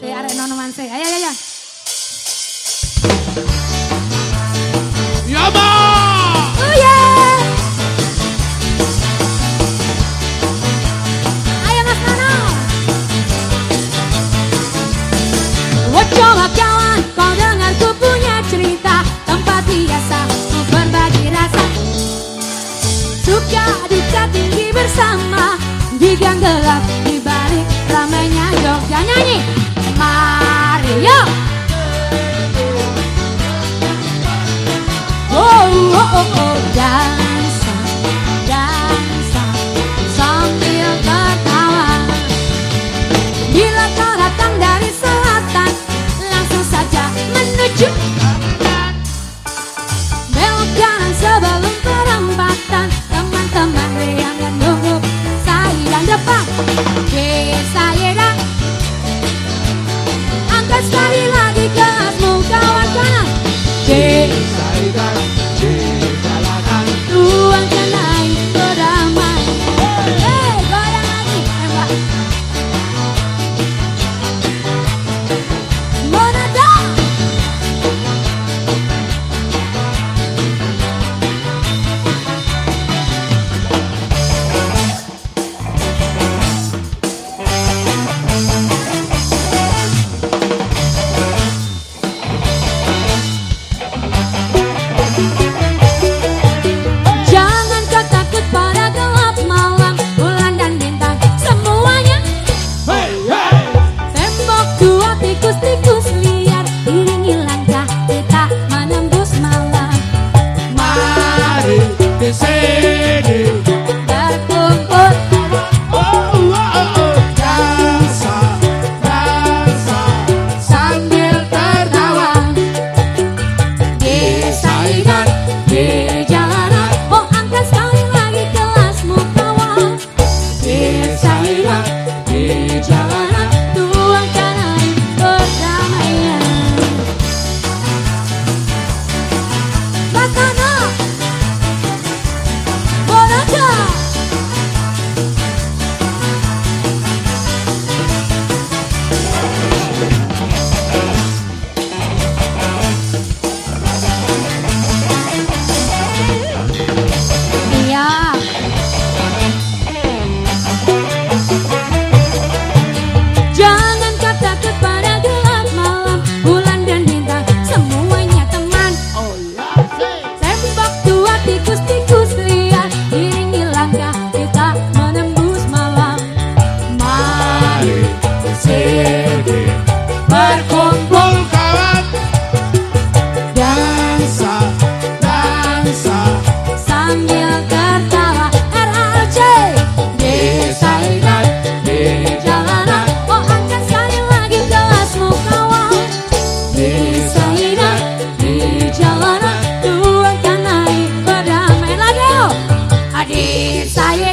Si arek nono manse. Ayo ayo ayo. Ya ma. Oh yeah. Ayo Mas Nono. Coba kawan, kau dengar ku punya cerita tempat biasa ku berbagi rasa. Suka duka tinggi bersama di gang gelap di balik ramainya Jogja nyanyi. Portugal. tikus-tikus liar. Iringi langkah kita menembus malam. Mari ke sini. CD Berkumpul kawan. Dansa, dansa. Sambil tertawa RRC Desa ingat, di jalanan Oh akan sekali lagi gelasmu kawan Desa ingat, di jalanan Tuangkan air berdamai lagi Adik saya